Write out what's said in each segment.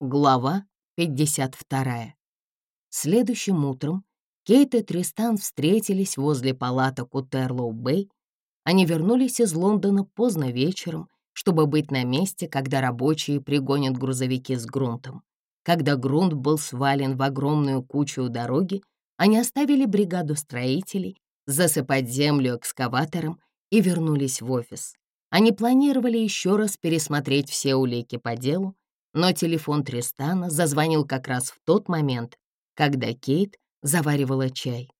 Глава 52. Следующим утром Кейт и Тристан встретились возле палаток у Терлоу-Бэй. Они вернулись из Лондона поздно вечером, чтобы быть на месте, когда рабочие пригонят грузовики с грунтом. Когда грунт был свален в огромную кучу у дороги, они оставили бригаду строителей засыпать землю экскаватором и вернулись в офис. Они планировали еще раз пересмотреть все улики по делу, но телефон Тристана зазвонил как раз в тот момент, когда Кейт заваривала чай.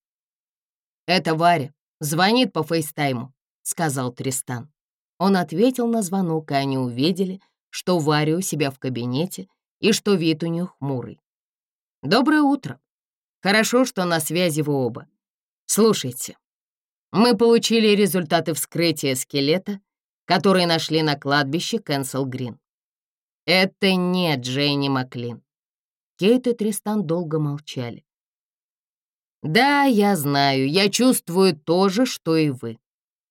«Это Варя. Звонит по фейстайму», — сказал Тристан. Он ответил на звонок, и они увидели, что Варя у себя в кабинете и что вид у нее хмурый. «Доброе утро. Хорошо, что на связи вы оба. Слушайте, мы получили результаты вскрытия скелета, который нашли на кладбище Кэнсел Грин. «Это не Дженни Маклин». Кейт и Тристан долго молчали. «Да, я знаю, я чувствую то же, что и вы.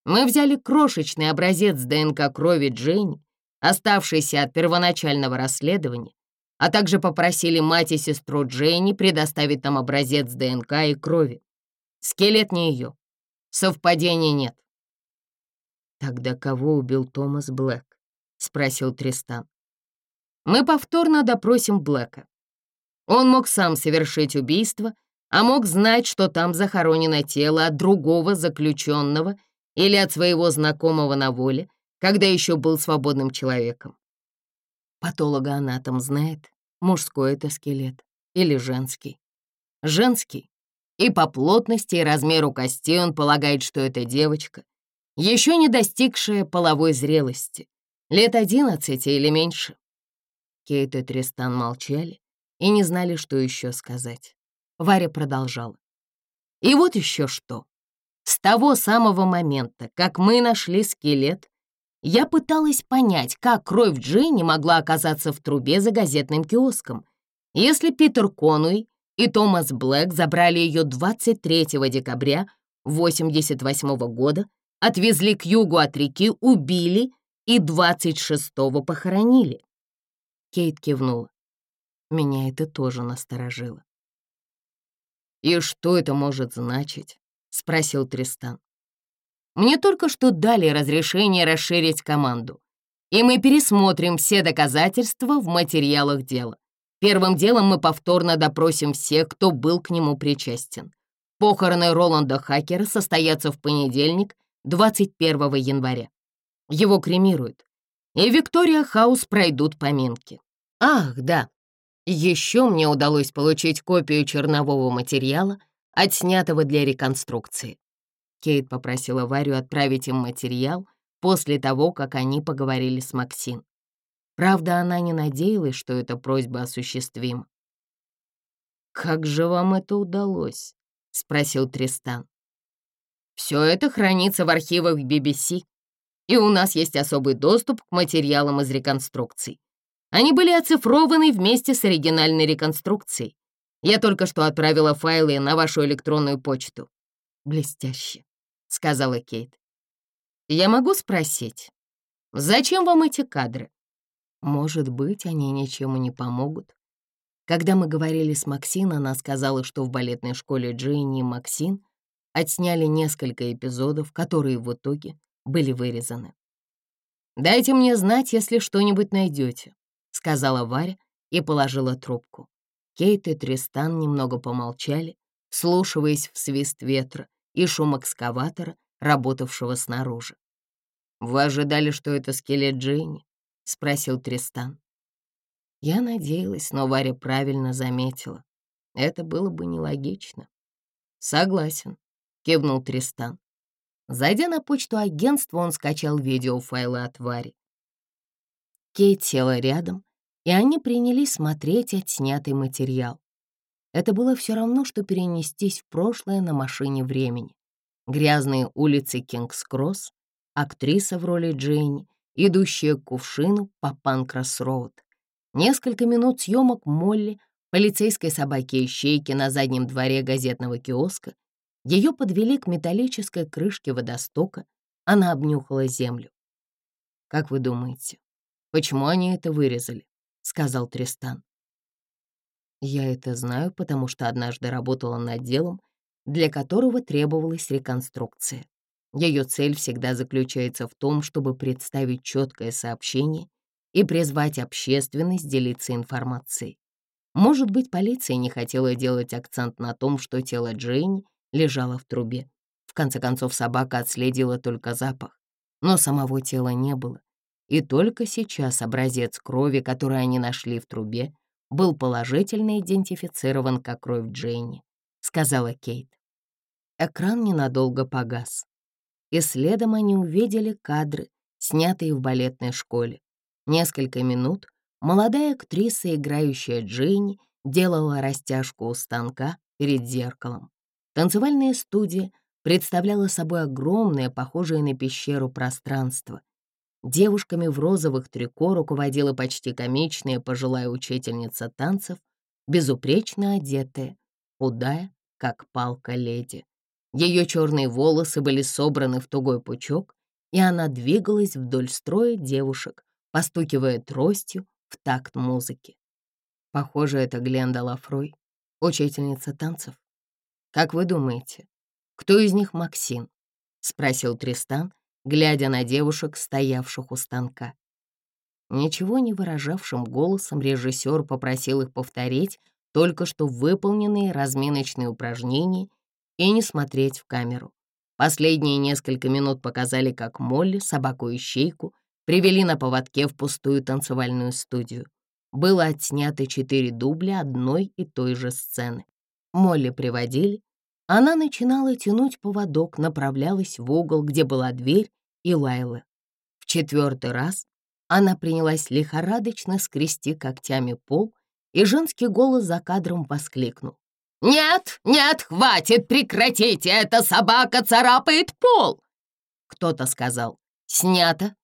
Мы взяли крошечный образец ДНК крови Дженни, оставшийся от первоначального расследования, а также попросили мать и сестру Дженни предоставить нам образец ДНК и крови. Скелет не ее. Совпадений нет». «Тогда кого убил Томас Блэк?» — спросил Тристан мы повторно допросим Блэка. Он мог сам совершить убийство, а мог знать, что там захоронено тело от другого заключенного или от своего знакомого на воле, когда еще был свободным человеком. Патологоанатом знает, мужской это скелет или женский. Женский. И по плотности и размеру костей он полагает, что это девочка, еще не достигшая половой зрелости, лет 11 или меньше. Кейт и Тристан молчали и не знали, что еще сказать. Варя продолжала. «И вот еще что. С того самого момента, как мы нашли скелет, я пыталась понять, как кровь Джинни могла оказаться в трубе за газетным киоском, если Питер Конуй и Томас Блэк забрали ее 23 декабря 1988 года, отвезли к югу от реки, убили и 26-го похоронили. Кейт кивнула. Меня это тоже насторожило. «И что это может значить?» — спросил Тристан. «Мне только что дали разрешение расширить команду, и мы пересмотрим все доказательства в материалах дела. Первым делом мы повторно допросим всех, кто был к нему причастен. Похороны Роланда Хакера состоятся в понедельник, 21 января. Его кремируют, и Виктория Хаус пройдут поминки. Ах, да, еще мне удалось получить копию чернового материала, отснятого для реконструкции. Кейт попросила Варю отправить им материал после того, как они поговорили с Максин. Правда, она не надеялась, что эта просьба осуществима. «Как же вам это удалось?» — спросил Тристан. «Все это хранится в архивах BBC», и у нас есть особый доступ к материалам из реконструкций. Они были оцифрованы вместе с оригинальной реконструкцией. Я только что отправила файлы на вашу электронную почту». «Блестяще», — сказала Кейт. «Я могу спросить, зачем вам эти кадры?» «Может быть, они ничему не помогут». Когда мы говорили с Максин, она сказала, что в балетной школе Джейни и Максин отсняли несколько эпизодов, которые в итоге были вырезаны. «Дайте мне знать, если что-нибудь найдете», — сказала Варя и положила трубку. Кейт и Тристан немного помолчали, слушаясь в свист ветра и шум экскаватора, работавшего снаружи. «Вы ожидали, что это скелет Джейни?» — спросил Тристан. Я надеялась, но Варя правильно заметила. Это было бы нелогично. «Согласен», — кивнул Тристан. Зайдя на почту агентства, он скачал видеофайлы от Вари. Кейт села рядом, и они принялись смотреть отснятый материал. Это было все равно, что перенестись в прошлое на машине времени. Грязные улицы Кингс-Кросс, актриса в роли Дженни, идущая к кувшину по Панкрас-Роуд. Несколько минут съемок Молли, полицейской собаки-ищейки на заднем дворе газетного киоска — ее подвели к металлической крышке водостока. Она обнюхала землю. «Как вы думаете, почему они это вырезали?» — сказал Тристан. «Я это знаю, потому что однажды работала над делом, для которого требовалась реконструкция. Ее цель всегда заключается в том, чтобы представить четкое сообщение и призвать общественность делиться информацией. Может быть, полиция не хотела делать акцент на том, что тело Джейни — лежала в трубе. В конце концов, собака отследила только запах, но самого тела не было. И только сейчас образец крови, который они нашли в трубе, был положительно идентифицирован как кровь Дженни, сказала Кейт. Экран ненадолго погас. И следом они увидели кадры, снятые в балетной школе. Несколько минут молодая актриса, играющая Дженни, делала растяжку у станка перед зеркалом. Танцевальная студия представляла собой огромное, похожее на пещеру, пространство. Девушками в розовых трико руководила почти комичная пожилая учительница танцев, безупречно одетая, худая, как палка леди. Ее черные волосы были собраны в тугой пучок, и она двигалась вдоль строя девушек, постукивая тростью в такт музыки. Похоже, это Гленда Лафрой, учительница танцев, как вы думаете, кто из них Максим?» — спросил Тристан, глядя на девушек, стоявших у станка. Ничего не выражавшим голосом режиссер попросил их повторить только что выполненные разминочные упражнения и не смотреть в камеру. Последние несколько минут показали, как Молли, собаку и щейку привели на поводке в пустую танцевальную студию. Было отснято четыре дубля одной и той же сцены. Молли приводили. Она начинала тянуть поводок, направлялась в угол, где была дверь, и лаяла. В четвертый раз она принялась лихорадочно скрести когтями пол, и женский голос за кадром воскликнул. «Нет, нет, хватит, прекратите! Эта собака царапает пол!» Кто-то сказал «Снято!»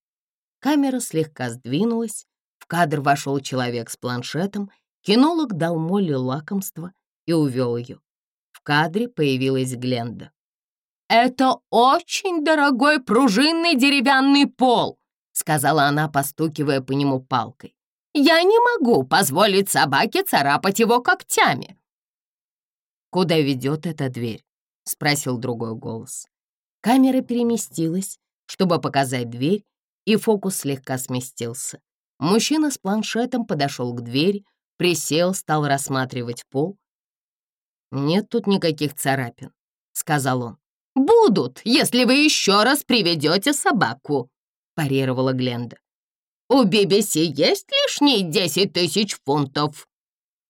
Камера слегка сдвинулась, в кадр вошел человек с планшетом, кинолог дал Молли лакомство — и увел ее. В кадре появилась Гленда. «Это очень дорогой пружинный деревянный пол», сказала она, постукивая по нему палкой. «Я не могу позволить собаке царапать его когтями». «Куда ведет эта дверь?» — спросил другой голос. Камера переместилась, чтобы показать дверь, и фокус слегка сместился. Мужчина с планшетом подошел к двери, присел, стал рассматривать пол, «Нет тут никаких царапин», — сказал он. «Будут, если вы еще раз приведете собаку», — парировала Гленда. «У BBC есть лишние десять тысяч фунтов?»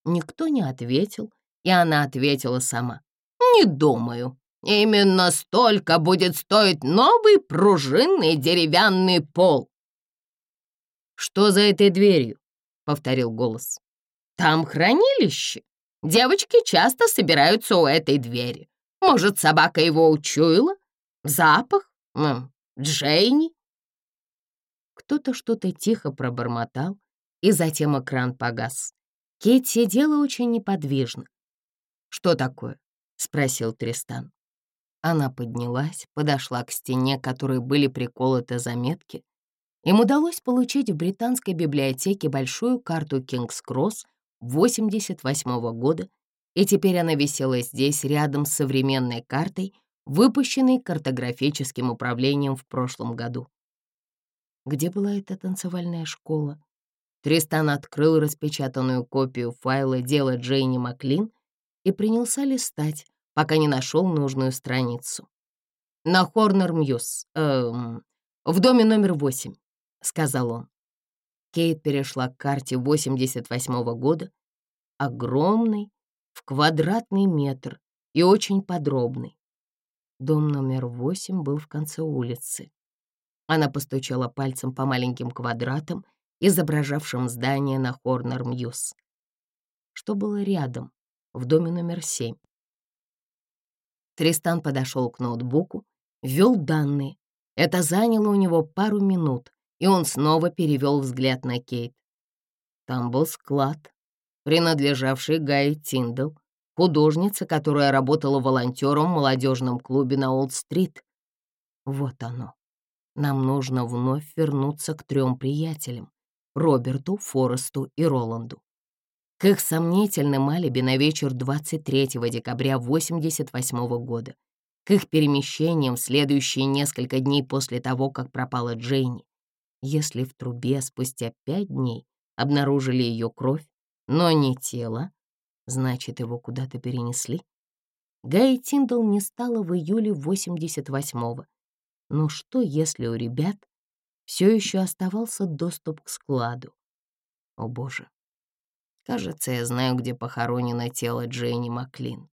Никто не ответил, и она ответила сама. «Не думаю. Именно столько будет стоить новый пружинный деревянный пол». «Что за этой дверью?» — повторил голос. «Там хранилище», Девочки часто собираются у этой двери. Может, собака его учуяла? Запах? Джейни?» Кто-то что-то тихо пробормотал, и затем экран погас. Кейт сидела очень неподвижно. «Что такое?» — спросил Тристан. Она поднялась, подошла к стене, которой были приколоты заметки. Им удалось получить в британской библиотеке большую карту Кингс-Кросс 88 года, и теперь она висела здесь рядом с современной картой, выпущенной картографическим управлением в прошлом году. Где была эта танцевальная школа? Тристан открыл распечатанную копию файла дела Джейни Маклин и принялся листать, пока не нашел нужную страницу. «На Хорнер Мьюз, эм, в доме номер восемь», — сказал он. Кейт перешла к карте 88-го года, огромный, в квадратный метр и очень подробный. Дом номер 8 был в конце улицы. Она постучала пальцем по маленьким квадратам, изображавшим здание на Хорнер-Мьюз. Что было рядом, в доме номер 7? Тристан подошел к ноутбуку, ввел данные. Это заняло у него пару минут, и он снова перевел взгляд на Кейт. Там был склад, принадлежавший Гае Тиндл, художнице, которая работала волонтером в молодежном клубе на Олд-стрит. Вот оно. Нам нужно вновь вернуться к трем приятелям — Роберту, Форесту и Роланду. К их сомнительным алиби на вечер 23 декабря 1988 года, к их перемещениям в следующие несколько дней после того, как пропала Джейни, если в трубе спустя пять дней обнаружили ее кровь, но не тело, значит, его куда-то перенесли. Гай Тиндл не стала в июле 88-го. Но ну что, если у ребят все еще оставался доступ к складу? О боже. Кажется, я знаю, где похоронено тело Джейни Маклин.